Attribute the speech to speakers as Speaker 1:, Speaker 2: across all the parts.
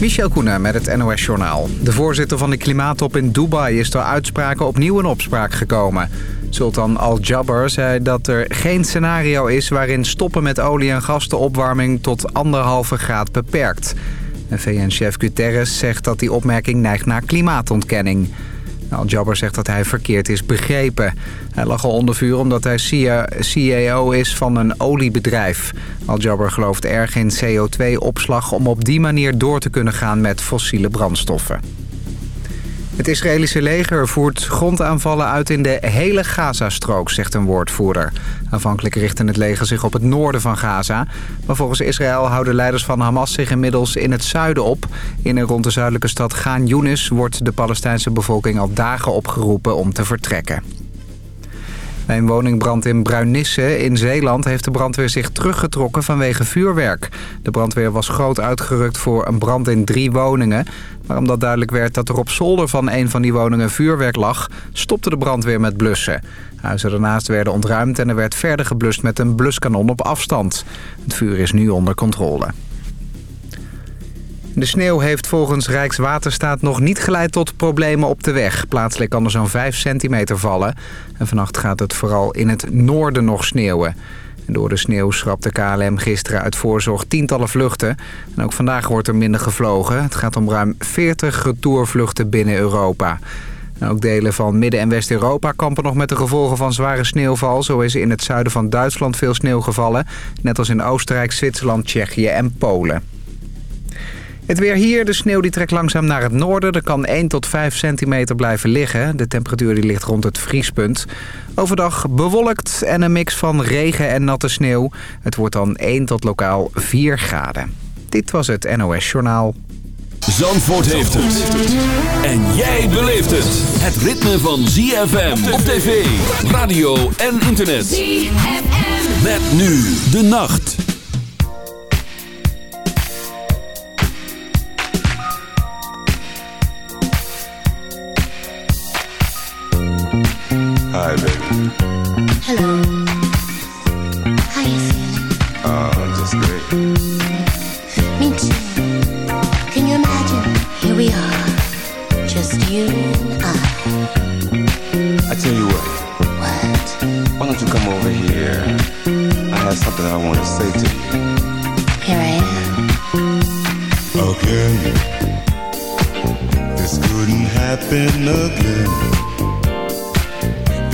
Speaker 1: Michel Koenen met het NOS-journaal. De voorzitter van de klimaattop in Dubai is door uitspraken opnieuw in opspraak gekomen. Sultan Al-Jabbar zei dat er geen scenario is... waarin stoppen met olie en gas de opwarming tot anderhalve graad beperkt. VN-chef Guterres zegt dat die opmerking neigt naar klimaatontkenning. Al-Jabbar zegt dat hij verkeerd is begrepen. Hij lag al onder vuur omdat hij CEO is van een oliebedrijf. Al-Jabbar gelooft erg in CO2-opslag om op die manier door te kunnen gaan met fossiele brandstoffen. Het Israëlische leger voert grondaanvallen uit in de hele Gazastrook, zegt een woordvoerder. Aanvankelijk richtte het leger zich op het noorden van Gaza. Maar volgens Israël houden leiders van Hamas zich inmiddels in het zuiden op. In en rond de zuidelijke stad Gaan Yunis wordt de Palestijnse bevolking al dagen opgeroepen om te vertrekken. Bij een woningbrand in Bruinisse in Zeeland heeft de brandweer zich teruggetrokken vanwege vuurwerk. De brandweer was groot uitgerukt voor een brand in drie woningen. Maar omdat duidelijk werd dat er op zolder van een van die woningen vuurwerk lag... stopte de brandweer met blussen. Huizen ernaast werden ontruimd en er werd verder geblust met een bluskanon op afstand. Het vuur is nu onder controle. De sneeuw heeft volgens Rijkswaterstaat nog niet geleid tot problemen op de weg. Plaatselijk kan er zo'n 5 centimeter vallen. En vannacht gaat het vooral in het noorden nog sneeuwen. En door de sneeuw schrapte KLM gisteren uit voorzorg tientallen vluchten. En ook vandaag wordt er minder gevlogen. Het gaat om ruim 40 retourvluchten binnen Europa. Ook delen van Midden- en West-Europa kampen nog met de gevolgen van zware sneeuwval. Zo is in het zuiden van Duitsland veel sneeuw gevallen. Net als in Oostenrijk, Zwitserland, Tsjechië en Polen. Het weer hier, de sneeuw die trekt langzaam naar het noorden. Er kan 1 tot 5 centimeter blijven liggen. De temperatuur die ligt rond het vriespunt. Overdag bewolkt en een mix van regen en natte sneeuw. Het wordt dan 1 tot lokaal 4 graden. Dit was het NOS Journaal.
Speaker 2: Zandvoort heeft het. En jij beleeft het. Het ritme van ZFM op tv, radio en internet. ZFM. Met nu de nacht.
Speaker 3: Hi, baby.
Speaker 4: Hello. How you feeling?
Speaker 3: Oh, just great.
Speaker 4: Me too. Can you imagine? Here we are, just you and I.
Speaker 3: I tell you what,
Speaker 4: What?
Speaker 3: why don't you come over here? I have something I want to say to you.
Speaker 4: Here I am.
Speaker 3: Again, this couldn't happen again.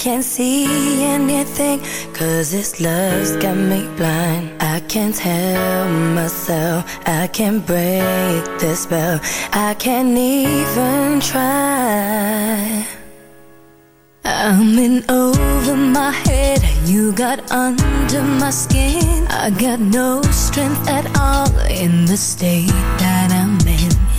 Speaker 4: can't see anything Cause this love's got me blind. I can't help myself I can't break this spell. I can't even try. I'm in over my head You got under my skin. I got no strength at all In the state that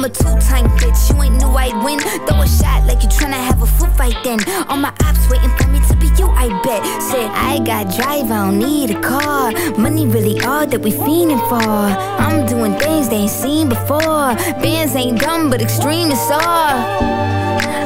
Speaker 5: I'm a two-time bitch. You ain't knew I'd win. Throw a shot like you tryna have a foot fight then. All my ops waiting for me to be you, I bet. Said I got drive, I don't need a car. Money really all that we fiending for. I'm doing things they ain't seen before. Bands ain't dumb, but extreme is all.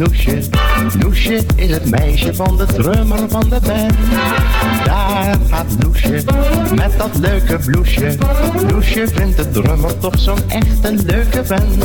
Speaker 6: Noesje. Noesje is het meisje van de drummer van de band. Daar gaat Loesje met dat leuke bloesje. Loesje vindt de drummer toch zo'n echte leuke band.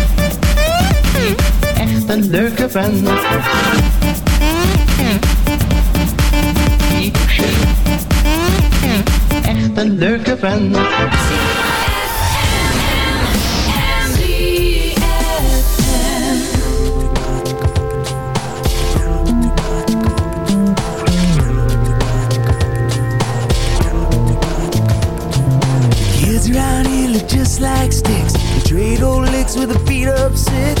Speaker 6: Een leuke vent. Echt een leuke vent.
Speaker 7: Around here look just like sticks. Trade old licks with a beat up six.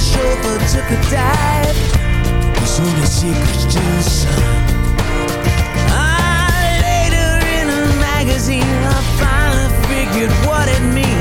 Speaker 7: the chauffeur took a dive. There's only secrets to the sun. Ah, later in a magazine, I finally figured what it means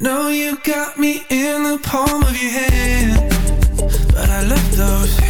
Speaker 8: know you got me in the palm of your hand But I left those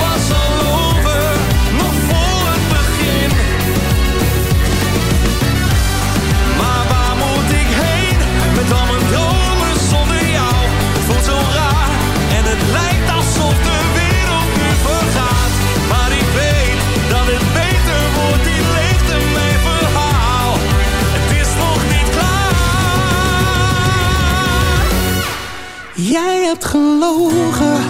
Speaker 9: Het was al over nog voor het begin,
Speaker 4: maar waar moet ik heen met al mijn dole zonder jou? Voelt zo raar, en het lijkt alsof de wereld nu vergaat. Maar ik weet dat het beter wordt die lichte mijn verhaal, het is nog niet klaar. Jij hebt gelogen